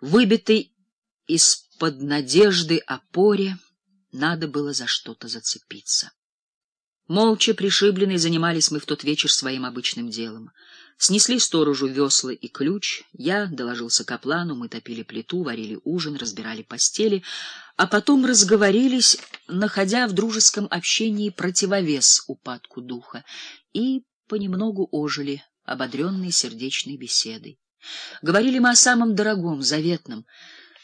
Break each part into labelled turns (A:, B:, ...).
A: Выбитой из-под надежды опоре надо было за что-то зацепиться. Молча пришибленные занимались мы в тот вечер своим обычным делом. Снесли сторожу весла и ключ, я доложился каплану, мы топили плиту, варили ужин, разбирали постели, а потом разговорились, находя в дружеском общении противовес упадку духа, и понемногу ожили, ободренные сердечной беседой. Говорили мы о самом дорогом, заветном,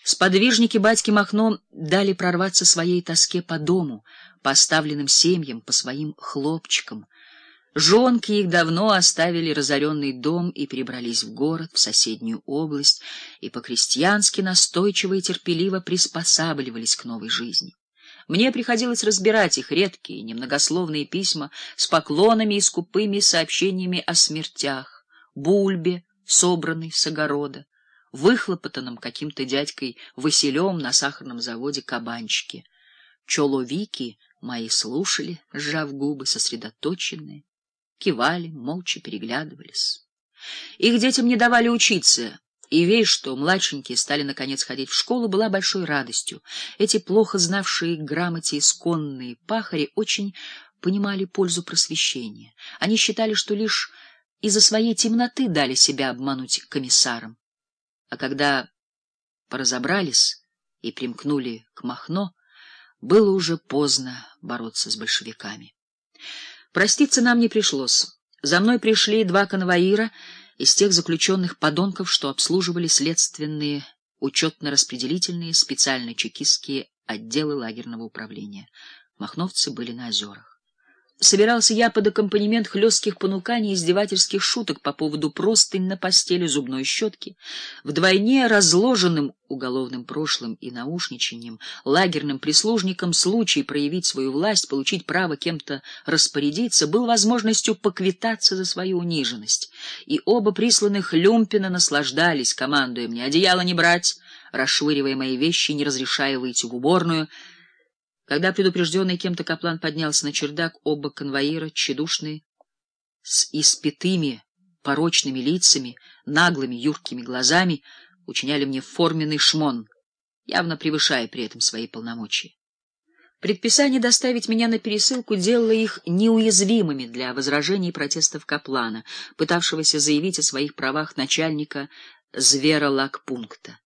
A: Сподвижники батьки Махно дали прорваться своей тоске по дому, по оставленным семьям, по своим хлопчикам. Жонки их давно оставили разоренный дом и перебрались в город, в соседнюю область, и по-крестьянски настойчиво и терпеливо приспосабливались к новой жизни. Мне приходилось разбирать их редкие, немногословные письма с поклонами и скупыми сообщениями о смертях, бульбе, собранной с огорода, выхлопотанном каким-то дядькой Василем на сахарном заводе кабанчики. Чоловики мои слушали, сжав губы, сосредоточенные, кивали, молча переглядывались. Их детям не давали учиться, и вещь, что младшенькие стали наконец ходить в школу, была большой радостью. Эти плохо знавшие грамоте исконные пахари очень понимали пользу просвещения. Они считали, что лишь из-за своей темноты дали себя обмануть комиссарам. А когда поразобрались и примкнули к Махно, было уже поздно бороться с большевиками. Проститься нам не пришлось. За мной пришли два конвоира из тех заключенных подонков, что обслуживали следственные учетно-распределительные специально-чекистские отделы лагерного управления. Махновцы были на озерах. Собирался я под аккомпанемент хлестких понуканий и издевательских шуток по поводу простынь на постели, зубной щетки, вдвойне разложенным уголовным прошлым и наушничанием, лагерным прислужникам случай проявить свою власть, получить право кем-то распорядиться, был возможностью поквитаться за свою униженность. И оба присланных Люмпина наслаждались, командуя мне одеяло не брать, расшвыривая мои вещи, не разрешая выйти в уборную — когда предупрежденный кем-то каплан поднялся на чердак, оба конвоира, тщедушные, с испитыми, порочными лицами, наглыми, юркими глазами, учиняли мне форменный шмон, явно превышая при этом свои полномочия. Предписание доставить меня на пересылку делало их неуязвимыми для возражений и протестов каплана, пытавшегося заявить о своих правах начальника зверолагпункта.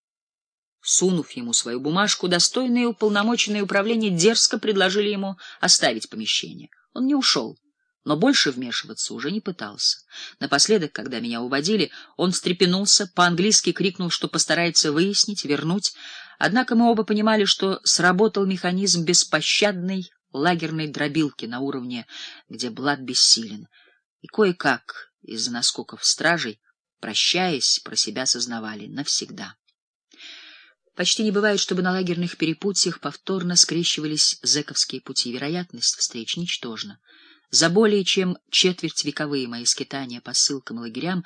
A: Сунув ему свою бумажку, достойные уполномоченные управления дерзко предложили ему оставить помещение. Он не ушел, но больше вмешиваться уже не пытался. Напоследок, когда меня уводили, он встрепенулся, по-английски крикнул, что постарается выяснить, вернуть. Однако мы оба понимали, что сработал механизм беспощадной лагерной дробилки на уровне, где Блад бессилен. И кое-как из-за наскоков стражей, прощаясь, про себя сознавали навсегда. Почти не бывает, чтобы на лагерных перепутьях повторно скрещивались зэковские пути. Вероятность встреч ничтожна. За более чем четверть вековые мои скитания по ссылкам и лагерям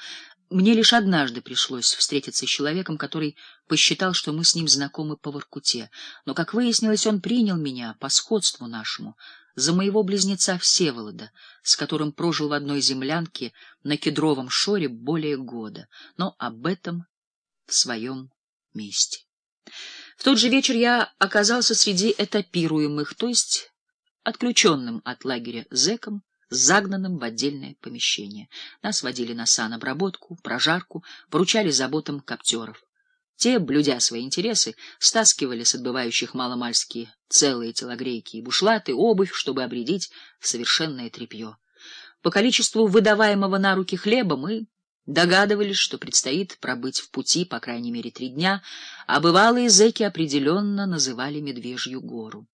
A: мне лишь однажды пришлось встретиться с человеком, который посчитал, что мы с ним знакомы по Воркуте. Но, как выяснилось, он принял меня по сходству нашему за моего близнеца Всеволода, с которым прожил в одной землянке на кедровом шоре более года, но об этом в своем месте. В тот же вечер я оказался среди этапируемых, то есть отключенным от лагеря зэком, загнанным в отдельное помещение. Нас водили на санобработку, прожарку, поручали заботам коптеров. Те, блюдя свои интересы, стаскивали с отбывающих маломальски целые телогрейки и бушлаты, обувь, чтобы обредить в совершенное тряпье. По количеству выдаваемого на руки хлеба мы Догадывались, что предстоит пробыть в пути по крайней мере три дня, а бывалые зэки определенно называли Медвежью гору.